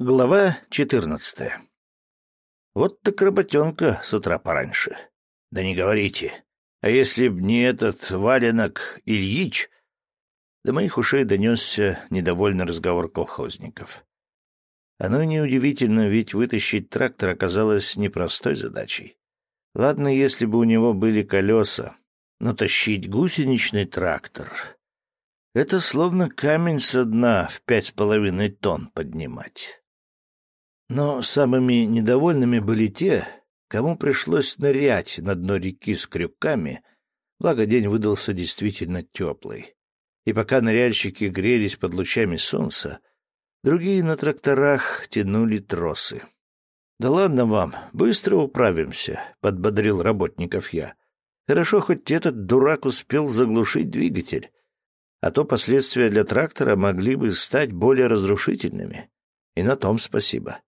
Глава четырнадцатая. Вот так работенка с утра пораньше. Да не говорите. А если б не этот валенок Ильич... До моих ушей донесся недовольный разговор колхозников. Оно неудивительно, ведь вытащить трактор оказалось непростой задачей. Ладно, если бы у него были колеса, но тащить гусеничный трактор — это словно камень со дна в пять с половиной тонн поднимать. Но самыми недовольными были те, кому пришлось нырять на дно реки с крюками, благо день выдался действительно теплый. И пока ныряльщики грелись под лучами солнца, другие на тракторах тянули тросы. «Да ладно вам, быстро управимся», — подбодрил работников я. «Хорошо, хоть этот дурак успел заглушить двигатель, а то последствия для трактора могли бы стать более разрушительными. И на том спасибо».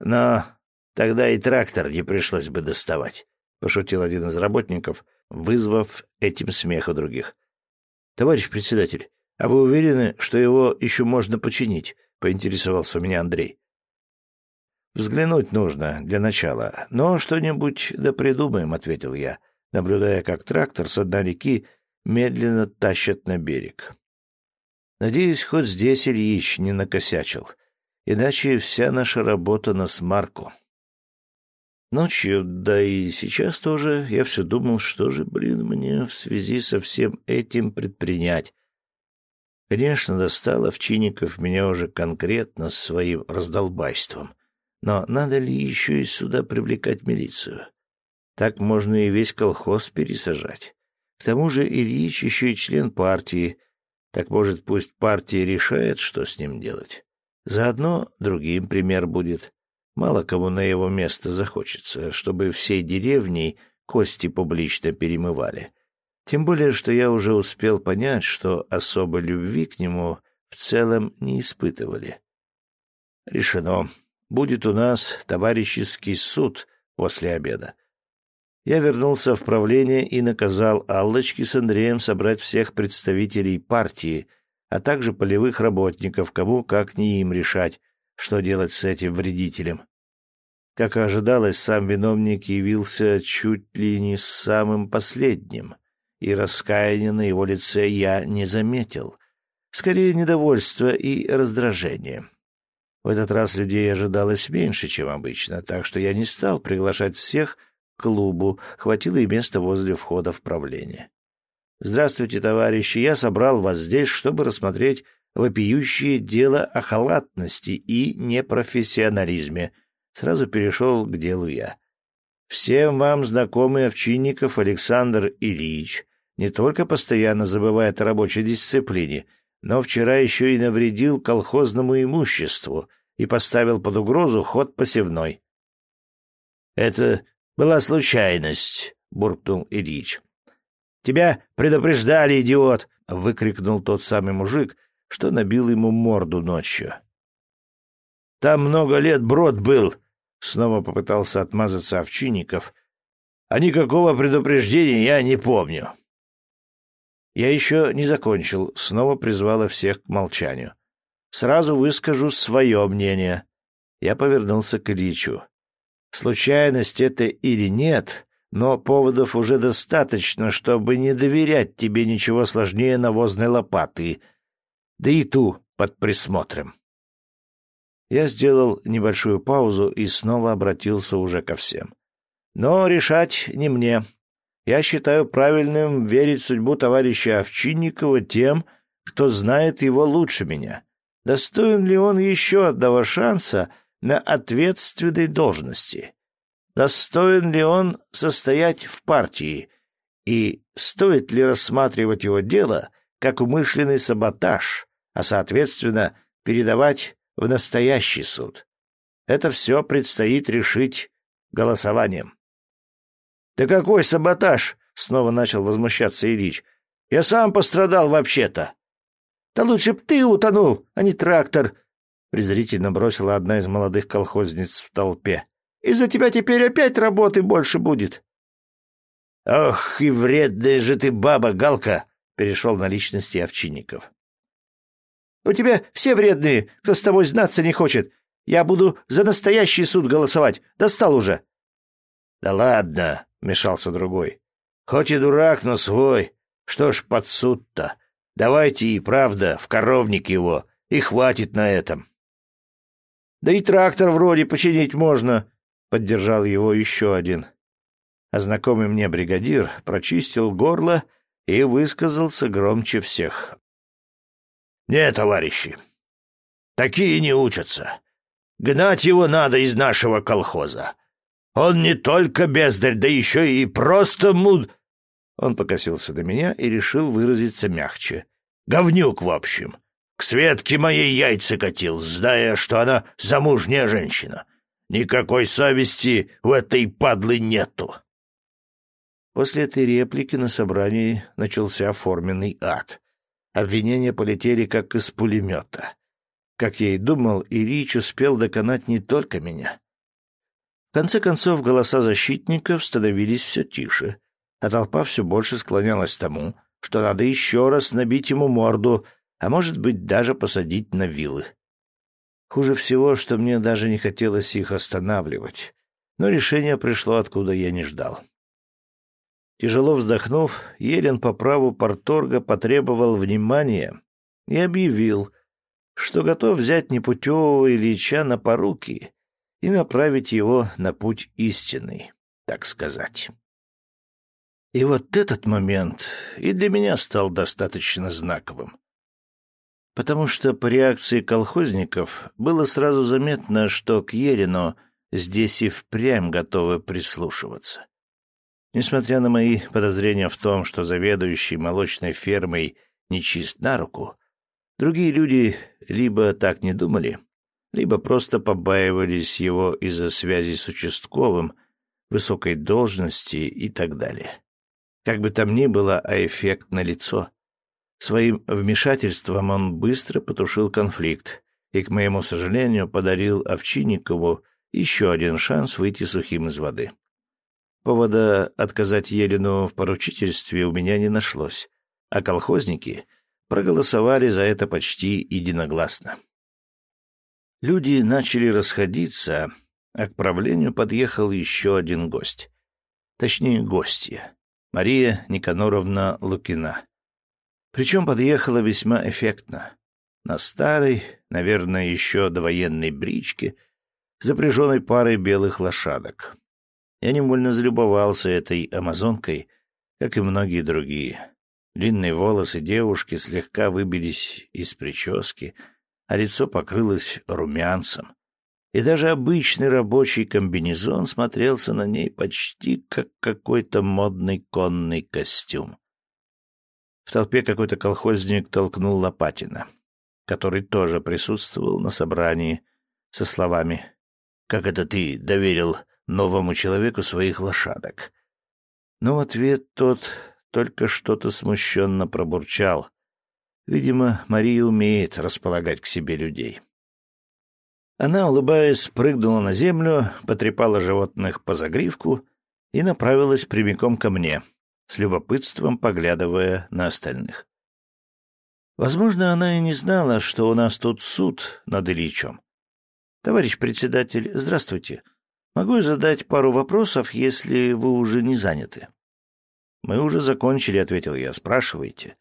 Но тогда и трактор не пришлось бы доставать, — пошутил один из работников, вызвав этим смех у других. — Товарищ председатель, а вы уверены, что его еще можно починить? — поинтересовался меня Андрей. — Взглянуть нужно для начала, но что-нибудь да придумаем, — ответил я, наблюдая, как трактор с дна реки медленно тащат на берег. Надеюсь, хоть здесь Ильич не накосячил — Иначе вся наша работа на смарку. Ночью, да и сейчас тоже, я все думал, что же, блин, мне в связи со всем этим предпринять. Конечно, достал Овчинников меня уже конкретно своим раздолбайством. Но надо ли еще и сюда привлекать милицию? Так можно и весь колхоз пересажать. К тому же Ильич еще и член партии. Так, может, пусть партия решает, что с ним делать. Заодно другим пример будет. Мало кому на его место захочется, чтобы всей деревней кости публично перемывали. Тем более, что я уже успел понять, что особой любви к нему в целом не испытывали. Решено. Будет у нас товарищеский суд после обеда. Я вернулся в правление и наказал Аллочке с Андреем собрать всех представителей партии — а также полевых работников, кому как не им решать, что делать с этим вредителем. Как и ожидалось, сам виновник явился чуть ли не самым последним, и раскаяния на его лице я не заметил. Скорее, недовольство и раздражение. В этот раз людей ожидалось меньше, чем обычно, так что я не стал приглашать всех к клубу, хватило и места возле входа в правление. «Здравствуйте, товарищи, я собрал вас здесь, чтобы рассмотреть вопиющее дело о халатности и непрофессионализме». Сразу перешел к делу я. «Всем вам знакомый Овчинников Александр Ильич не только постоянно забывает о рабочей дисциплине, но вчера еще и навредил колхозному имуществу и поставил под угрозу ход посевной». «Это была случайность», — буркнул Ильич. Тебя предупреждали, идиот!» — выкрикнул тот самый мужик, что набил ему морду ночью. «Там много лет брод был!» — снова попытался отмазаться Овчинников. «А никакого предупреждения я не помню». Я еще не закончил, снова призвала всех к молчанию. Сразу выскажу свое мнение. Я повернулся к Ильичу. Случайность это или нет, но поводов уже достаточно, чтобы не доверять тебе ничего сложнее навозной лопаты, да и ту под присмотром. Я сделал небольшую паузу и снова обратился уже ко всем. Но решать не мне. Я считаю правильным верить судьбу товарища Овчинникова тем, кто знает его лучше меня. Достоин ли он еще одного шанса на ответственной должности? Достоин ли он состоять в партии и стоит ли рассматривать его дело как умышленный саботаж, а, соответственно, передавать в настоящий суд. Это все предстоит решить голосованием. — Да какой саботаж? — снова начал возмущаться Ильич. — Я сам пострадал вообще-то. — Да лучше б ты утонул, а не трактор! — презрительно бросила одна из молодых колхозниц в толпе. Из-за тебя теперь опять работы больше будет. — Ох, и вредная же ты баба, Галка! — перешел на личности Овчинников. У тебя все вредные, кто с тобой знаться не хочет. Я буду за настоящий суд голосовать. Достал уже. Да ладно, вмешался другой. Хоть и дурак, но свой. Что ж под суд-то? Давайте и правда в коровник его, и хватит на этом. Да и трактор вроде починить можно, поддержал его еще один. А знакомый мне бригадир прочистил горло и высказался громче всех. «Не, товарищи, такие не учатся. Гнать его надо из нашего колхоза. Он не только бездарь, да еще и просто муд...» Он покосился до меня и решил выразиться мягче. «Говнюк, в общем. К Светке моей яйца катил, зная, что она замужняя женщина. Никакой совести у этой падлы нету». После этой реплики на собрании начался форменный ад. Обвинения полетели как из пулемета. Как я и думал, Ирич успел доконать не только меня. В конце концов, голоса защитников становились все тише, а толпа все больше склонялась к тому, что надо еще раз набить ему морду, а может быть, даже посадить на вилы. Хуже всего, что мне даже не хотелось их останавливать, но решение пришло, откуда я не ждал. Тяжело вздохнув, Елен по праву порторга потребовал внимания и объявил, что готов взять непутевого Ильича на поруки и направить его на путь истинный, так сказать. И вот этот момент и для меня стал достаточно знаковым. Потому что по реакции колхозников было сразу заметно, что к Ерину здесь и впрямь готовы прислушиваться. Несмотря на мои подозрения в том, что заведующий молочной фермой не чист на руку, другие люди либо так не думали, либо просто побаивались его из-за связи с участковым, высокой должности и так далее. Как бы там ни было, а эффект налицо. Своим вмешательством он быстро потушил конфликт и, к моему сожалению, подарил Овчинникову еще один шанс выйти сухим из воды. Повода отказать Елену в поручительстве у меня не нашлось, а колхозники проголосовали за это почти единогласно. Люди начали расходиться, а к правлению подъехал еще один гость. Точнее, гостья. Мария Никаноровна Лукина. Причем подъехала весьма эффектно. На старой, наверное, еще довоенной бричке, запряженной парой белых лошадок. Я невольно залюбовался этой амазонкой, как и многие другие. Длинные волосы девушки слегка выбились из прически, а лицо покрылось румянцем. И даже обычный рабочий комбинезон смотрелся на ней почти как какой-то модный конный костюм. В толпе какой-то колхозник толкнул Лопатина, который тоже присутствовал на собрании, со словами «Как это ты доверил новому человеку своих лошадок. Но в ответ тот только что-то смущенно пробурчал. Видимо, Мария умеет располагать к себе людей. Она, улыбаясь, прыгнула на землю, потрепала животных по загривку и направилась прямиком ко мне, с любопытством поглядывая на остальных. Возможно, она и не знала, что у нас тут суд над Ильичом. «Товарищ председатель, здравствуйте. Могу задать пару вопросов, если вы уже не заняты. Мы уже закончили, ответил я. Спрашивайте.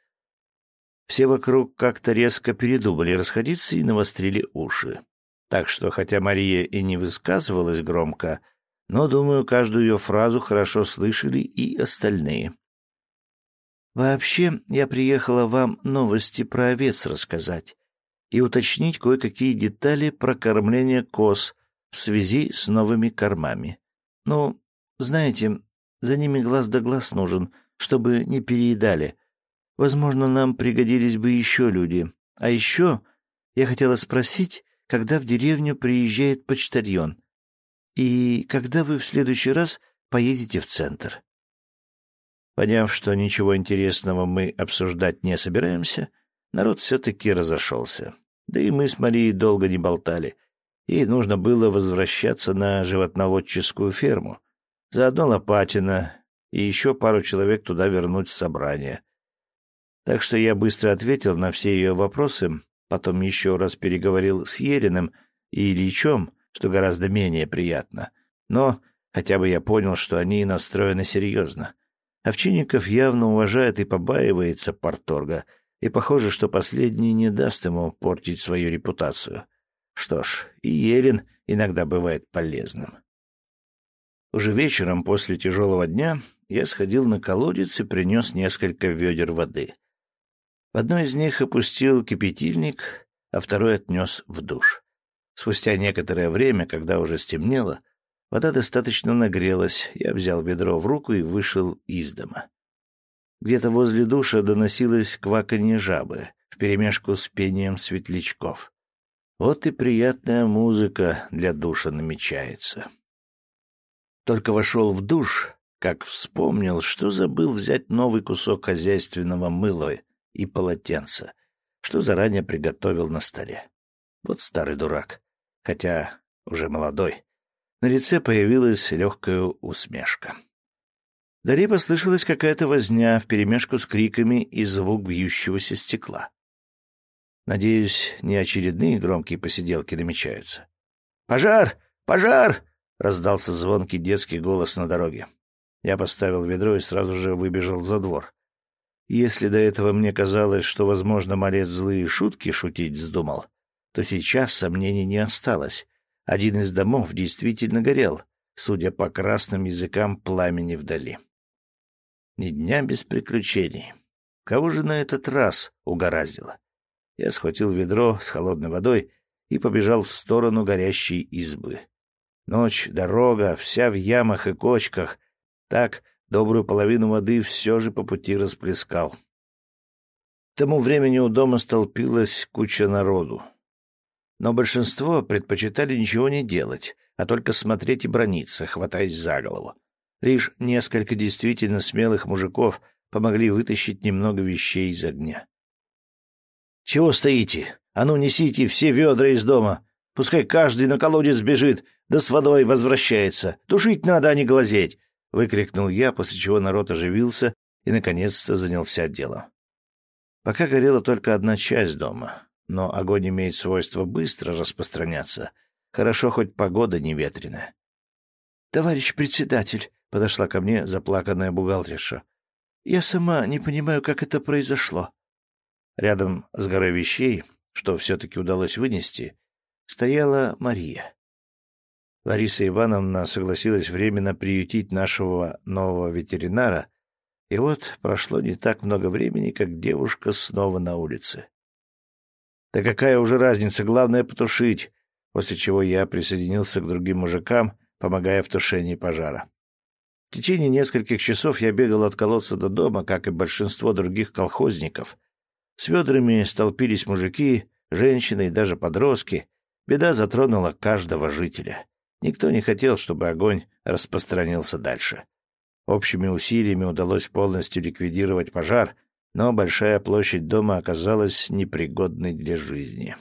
Все вокруг как-то резко передумали расходиться и навострили уши. Так что, хотя Мария и не высказывалась громко, но, думаю, каждую ее фразу хорошо слышали и остальные. «Вообще, я приехала вам новости про овец рассказать и уточнить кое-какие детали про кормление коз в связи с новыми кормами. Ну, знаете, за ними глаз да глаз нужен, чтобы не переедали. Возможно, нам пригодились бы еще люди. А еще я хотела спросить, когда в деревню приезжает почтальон и когда вы в следующий раз поедете в центр. Поняв, что ничего интересного мы обсуждать не собираемся, народ все-таки разошелся. Да и мы с Марией долго не болтали. Ей нужно было возвращаться на животноводческую ферму. Заодно Лопатина и еще пару человек туда вернуть с собрания. Так что я быстро ответил на все ее вопросы Потом еще раз переговорил с Ериным и Ильичом, что гораздо менее приятно. Но хотя бы я понял, что они настроены серьезно. Овчинников явно уважает и побаивается порторга, и похоже, что последний не даст ему портить свою репутацию. Что ж, и Елен иногда бывает полезным. Уже вечером после тяжелого дня я сходил на колодец и принес несколько ведер воды. В одно из них опустил кипятильник, а второй отнес в душ. Спустя некоторое время, когда уже стемнело, вода достаточно нагрелась, я взял ведро в руку и вышел из дома. Где-то возле душа доносилось кваканье жабы вперемешку с пением светлячков. Вот и приятная музыка для душа намечается. Только вошел в душ, как вспомнил, что забыл взять новый кусок хозяйственного мыла и полотенца, что заранее приготовил на столе. Вот старый дурак, хотя уже молодой. На лице появилась легкая усмешка. Вдали послышалась какая-то возня вперемешку с криками и звук бьющегося стекла. Надеюсь, не очередные громкие посиделки намечаются. «Пожар! Пожар!» — раздался звонкий детский голос на дороге. Я поставил ведро и сразу же выбежал за двор. Если до этого мне казалось, что, возможно, малец злые шутки шутить вздумал, то сейчас сомнений не осталось. Один из домов действительно горел, судя по красным языкам пламени вдали. Ни дня без приключений. Кого же на этот раз угораздило? Я схватил ведро с холодной водой и побежал в сторону горящей избы. Ночь, дорога, вся в ямах и кочках. Так добрую половину воды все же по пути расплескал. К тому времени у дома столпилась куча народу. Но большинство предпочитали ничего не делать, а только смотреть и брониться, хватаясь за голову. Лишь несколько действительно смелых мужиков помогли вытащить немного вещей из огня. «Чего стоите? А ну, несите все ведра из дома. Пускай каждый на колодец бежит, да с водой возвращается. Тушить надо, а не глазеть!» — выкрикнул я, после чего народ оживился и, наконец-то, занялся делом. Пока горела только одна часть дома, но огонь имеет свойство быстро распространяться. Хорошо, хоть погода не ветреная. «Товарищ председатель», — подошла ко мне заплаканная бухгалтерша, — «я сама не понимаю, как это произошло». Рядом с горой вещей, что все-таки удалось вынести, стояла Мария. Лариса Ивановна согласилась временно приютить нашего нового ветеринара, и вот прошло не так много времени, как девушка снова на улице. Да какая уже разница, главное потушить, после чего я присоединился к другим мужикам, помогая в тушении пожара. В течение нескольких часов я бегал от колодца до дома, как и большинство других колхозников, с ведрами столпились мужики, женщины и даже подростки. Беда затронула каждого жителя. Никто не хотел, чтобы огонь распространился дальше. Общими усилиями удалось полностью ликвидировать пожар, но большая площадь дома оказалась непригодной для жизни.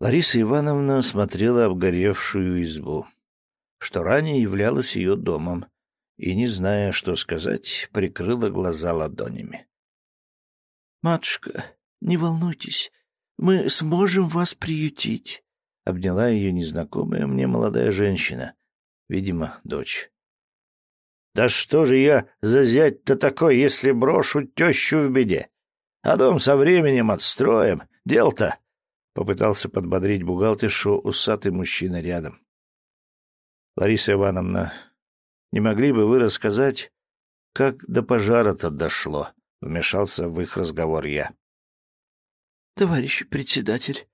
Лариса Ивановна смотрела обгоревшую избу, что ранее являлось ее домом, и, не зная, что сказать, прикрыла глаза ладонями. «Матушка, не волнуйтесь, мы сможем вас приютить», — обняла ее незнакомая мне молодая женщина, видимо, дочь. «Да что же я за зять-то такой, если брошу тещу в беде? А дом со временем отстроим, дел-то...» — попытался подбодрить бухгалтершу усатый мужчина рядом. «Лариса Ивановна, не могли бы вы рассказать, как до пожара-то дошло?» Вмешался в их разговор я. «Товарищ председатель,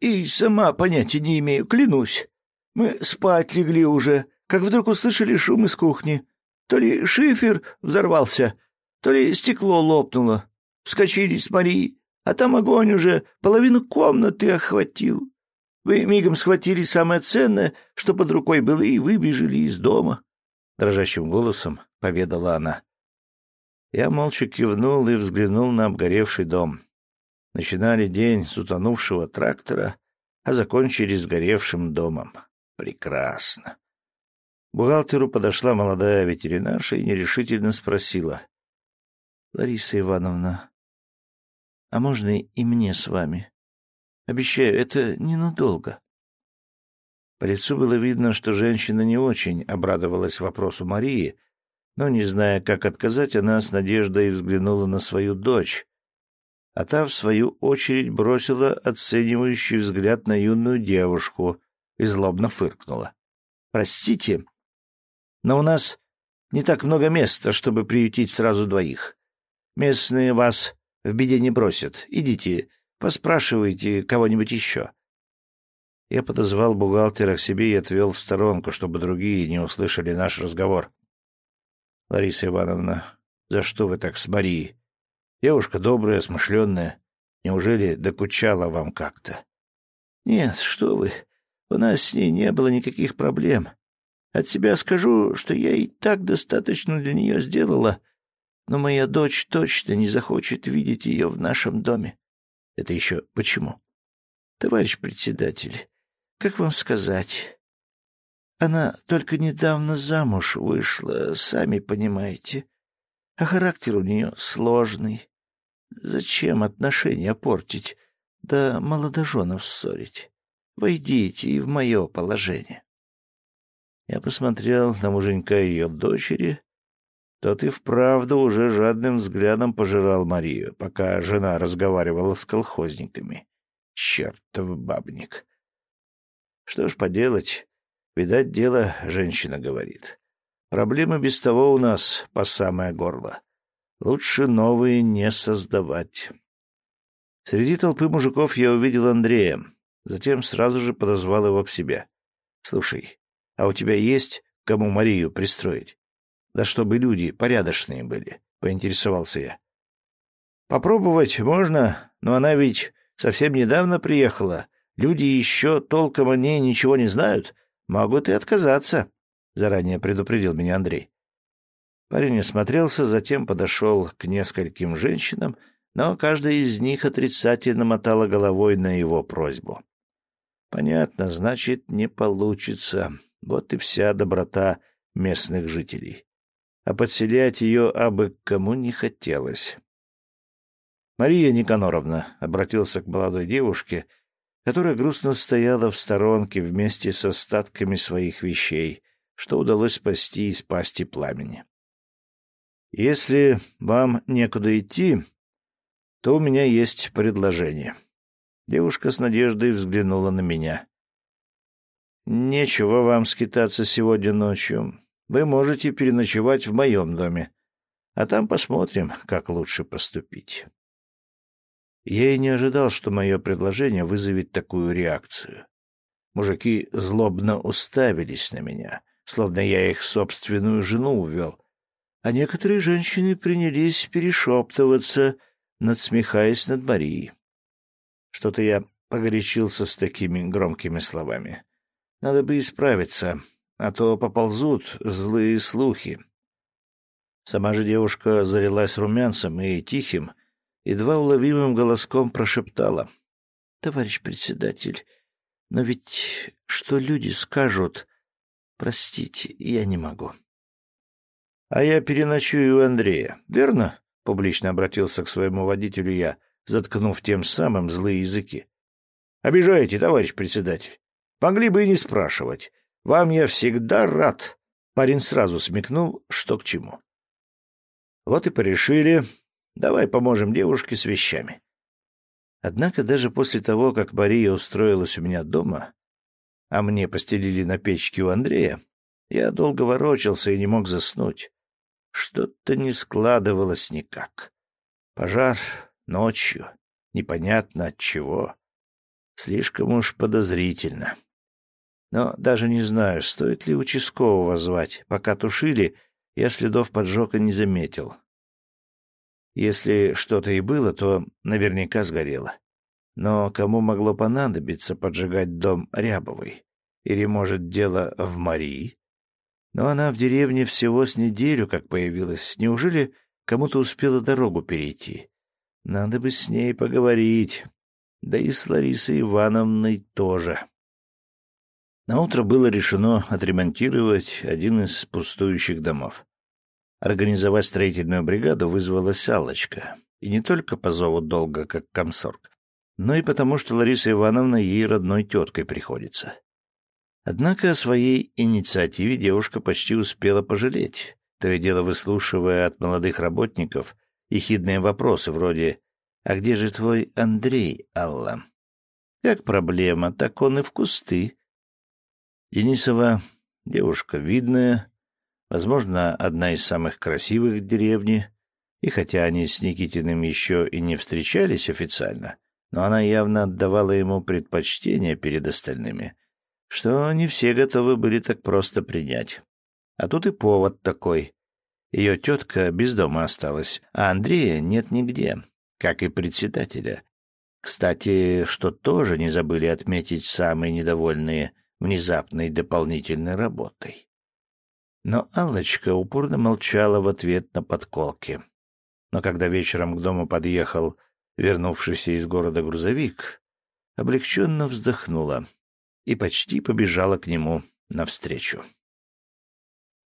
и сама понятия не имею, клянусь. Мы спать легли уже, как вдруг услышали шум из кухни. То ли шифер взорвался, то ли стекло лопнуло. Вскочили с Марией, а там огонь уже половину комнаты охватил. Вы мигом схватили самое ценное, что под рукой было, и выбежали из дома. Дрожащим голосом поведала она. Я молча кивнул и взглянул на обгоревший дом. Начинали день с утонувшего трактора, а закончили сгоревшим домом. Прекрасно. Бухгалтеру подошла молодая ветеринарша и нерешительно спросила. — Лариса Ивановна, А можно и мне с вами? Обещаю, это ненадолго. По лицу было видно, что женщина не очень обрадовалась вопросу Марии, но, не зная, как отказать, она с надеждой взглянула на свою дочь, а та, в свою очередь, бросила оценивающий взгляд на юную девушку и злобно фыркнула. «Простите, но у нас не так много места, чтобы приютить сразу двоих. Местные вас в беде не бросят. Идите, поспрашивайте кого-нибудь еще». Я подозвал бухгалтера к себе и отвел в сторонку, чтобы другие не услышали наш разговор. «Лариса Ивановна, за что вы так с Марией? Девушка добрая, смышленная. Неужели докучала вам как-то?» «Нет, что вы. У нас с ней не было никаких проблем. От себя скажу, что я и так достаточно для нее сделала, но моя дочь точно не захочет видеть ее в нашем доме. Это еще почему? Товарищ председатель, как вам сказать? Она только недавно замуж вышла, сами понимаете. А характер у нее сложный. Зачем отношения портить, да молодоженов ссорить? Войдите и в мое положение. Я посмотрел на муженька ее дочери. Тот и вправду уже жадным взглядом пожирал Марию, пока жена разговаривала с колхозниками. Чертов бабник. Что ж поделать, видать, дело женщина говорит. Проблемы без того у нас по самое горло. Лучше новые не создавать. Среди толпы мужиков я увидел Андрея, затем сразу же подозвал его к себе. — Слушай, а у тебя есть кому Марию пристроить? Да чтобы люди порядочные были, — поинтересовался я. Попробовать можно, но она ведь совсем недавно приехала. Люди еще толком о ней ничего не знают, могут и отказаться, — заранее предупредил меня Андрей. Парень осмотрелся, затем подошел к нескольким женщинам, но каждая из них отрицательно мотала головой на его просьбу. Понятно, значит, не получится. Вот и вся доброта местных жителей. А подселять ее абы кому не хотелось. «Мария Никаноровна», — обратился к молодой девушке, которая грустно стояла в сторонке вместе с остатками своих вещей, что удалось спасти из пасти пламени. «Если вам некуда идти, то у меня есть предложение». Девушка с надеждой взглянула на меня. Нечего вам скитаться сегодня ночью. Вы можете переночевать в моем доме, а там посмотрим, как лучше поступить. Я и не ожидал, что мое предложение вызовет такую реакцию. Мужики злобно уставились на меня, словно я их собственную жену увел, а некоторые женщины принялись перешептываться, надсмехаясь над Марией. Что-то я погорячился с такими громкими словами. Надо бы исправиться, а то поползут злые слухи. Сама же девушка залилась румянцем и тихим, едва уловимым голоском прошептала. — Товарищ председатель, но ведь что люди скажут? Простите, я не могу. — А я переночую у Андрея, верно? — публично обратился к своему водителю я, заткнув тем самым злые языки. — Обижаете, товарищ председатель. Могли бы и не спрашивать. Вам я всегда рад. Парень сразу смекнул, что к чему. Вот и порешили. Давай поможем девушке с вещами. Однако даже после того, как Мария устроилась у меня дома, а мне постелили на печке у Андрея, я долго ворочался и не мог заснуть. Что-то не складывалось никак. Пожар ночью, непонятно от чего. Слишком уж подозрительно. Но даже не знаю, стоит ли участкового звать. Пока тушили, я следов поджога не заметил. Если что-то и было, то наверняка сгорело. Но кому могло понадобиться поджигать дом Рябовой? Или, может, дело в Марии? Но она в деревне всего с неделю как появилась. Неужели кому-то успела дорогу перейти? Надо бы с ней поговорить. Да и с Ларисой Ивановной тоже. Наутро было решено отремонтировать один из пустующих домов. Организовать строительную бригаду вызвалась Аллочка. И не только по зову долга, как комсорг, но и потому, что Лариса Ивановна ей родной теткой приходится. Однако о своей инициативе девушка почти успела пожалеть, то и дело выслушивая от молодых работников ехидные вопросы вроде «А где же твой Андрей, Алла?» «Как проблема, так он и в кусты». Денисова девушка видная, возможно, одна из самых красивых в деревне, и хотя они с Никитиным еще и не встречались официально, но она явно отдавала ему предпочтение перед остальными, что не все готовы были так просто принять. А тут и повод такой. Ее тетка без дома осталась, а Андрея нет нигде, как и председателя. Кстати, что тоже не забыли отметить самые недовольные внезапной дополнительной работой. Но Аллочка упорно молчала в ответ на подколки. Но когда вечером к дому подъехал вернувшийся из города грузовик, облегченно вздохнула и почти побежала к нему навстречу.